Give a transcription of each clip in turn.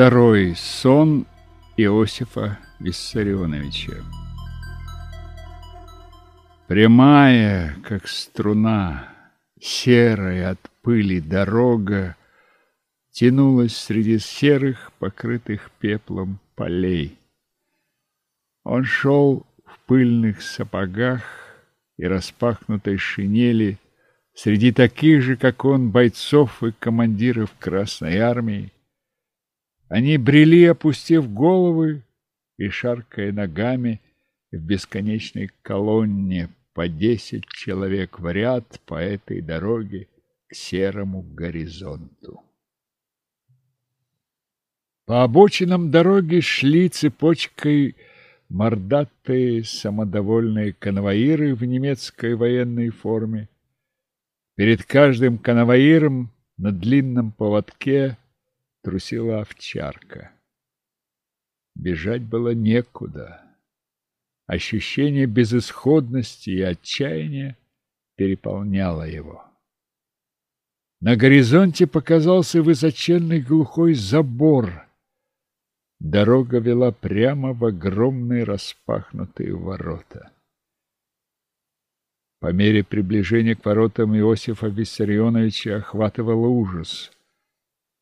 Второй сон Иосифа Виссарионовича. Прямая, как струна, серая от пыли дорога тянулась среди серых, покрытых пеплом полей. Он шел в пыльных сапогах и распахнутой шинели среди таких же, как он, бойцов и командиров Красной Армии. Они брели, опустив головы и шаркая ногами в бесконечной колонне по десять человек в ряд по этой дороге к серому горизонту. По обочинам дороги шли цепочкой мордатые самодовольные конвоиры в немецкой военной форме. Перед каждым конвоиром на длинном поводке трусила овчарка. Бежать было некуда. Ощущение безысходности и отчаяния переполняло его. На горизонте показался высоченный глухой забор. Дорога вела прямо в огромные распахнутые ворота. По мере приближения к воротам Иосифа Виссарионовича охватывал ужас.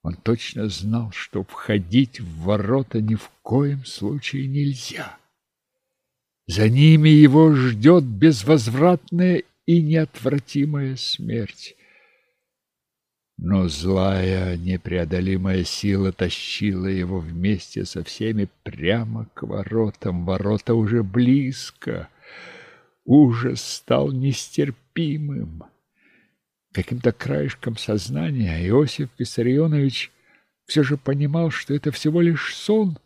Он точно знал, что входить в ворота ни в коем случае нельзя. За ними его ждет безвозвратная и неотвратимая смерть. Но злая, непреодолимая сила тащила его вместе со всеми прямо к воротам. Ворота уже близко. Ужас стал нестерпимым. Каким-то краешком сознания Иосиф Виссарионович все же понимал, что это всего лишь сон.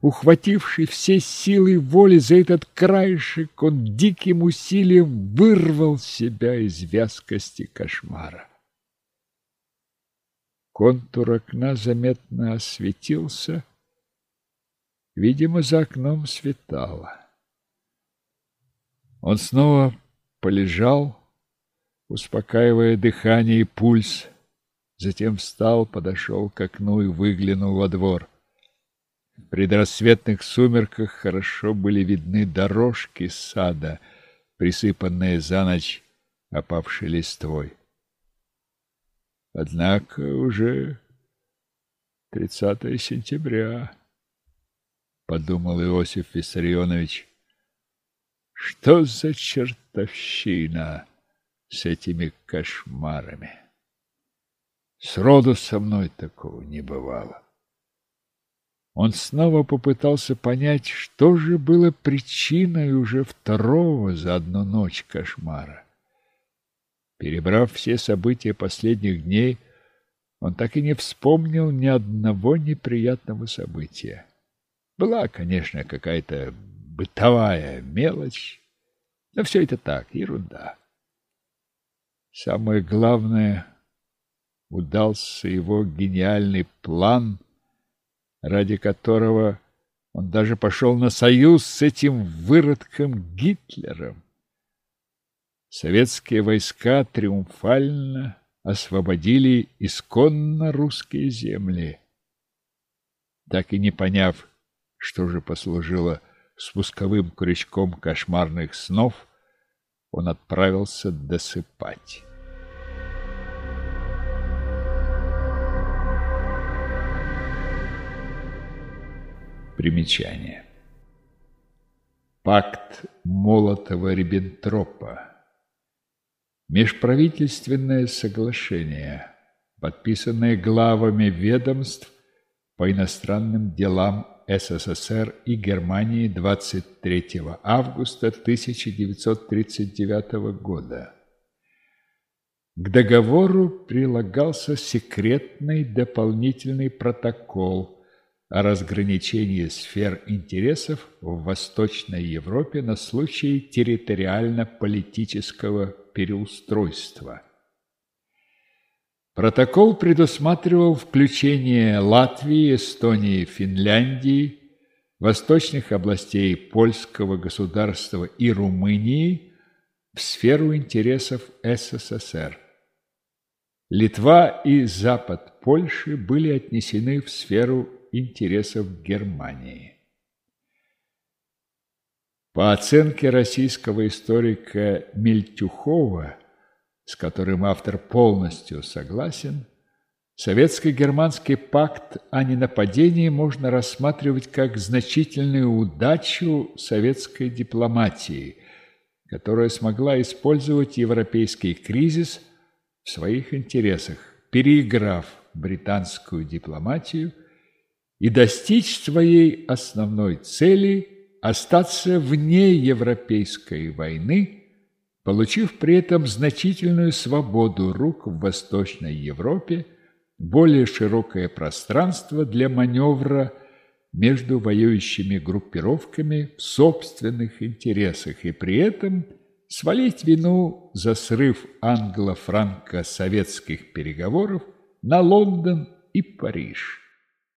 Ухвативший все силы воли за этот краешек, он диким усилием вырвал себя из вязкости кошмара. Контур окна заметно осветился. Видимо, за окном светало. Он снова полежал, успокаивая дыхание и пульс. Затем встал, подошел к окну и выглянул во двор. В предрассветных сумерках хорошо были видны дорожки сада, присыпанные за ночь опавшей листвой. Однако уже 30 сентября, подумал Иосиф Виссарионович. Что за чертовщина с этими кошмарами? Сроду со мной такого не бывало. Он снова попытался понять, что же было причиной уже второго за одну ночь кошмара. Перебрав все события последних дней, он так и не вспомнил ни одного неприятного события. Была, конечно, какая-то бытовая мелочь, но все это так, ерунда. Самое главное, удался его гениальный план, ради которого он даже пошел на союз с этим выродком Гитлером советские войска триумфально освободили исконно русские земли. Так и не поняв, что же послужило спусковым крючком кошмарных снов, он отправился досыпать. Примечание. Пакт Молотова-Риббентропа Межправительственное соглашение, подписанное главами ведомств по иностранным делам СССР и Германии 23 августа 1939 года. К договору прилагался секретный дополнительный протокол о разграничении сфер интересов в Восточной Европе на случай территориально-политического переустройства. Протокол предусматривал включение Латвии, Эстонии, Финляндии, восточных областей польского государства и Румынии в сферу интересов СССР. Литва и запад Польши были отнесены в сферу интересов Германии. По оценке российского историка Мельтюхова, с которым автор полностью согласен, Советско-германский пакт о ненападении можно рассматривать как значительную удачу советской дипломатии, которая смогла использовать европейский кризис в своих интересах, переиграв британскую дипломатию и достичь своей основной цели – остаться вне европейской войны, получив при этом значительную свободу рук в Восточной Европе – более широкое пространство для маневра между воюющими группировками в собственных интересах и при этом свалить вину за срыв англо-франко-советских переговоров на Лондон и Париж.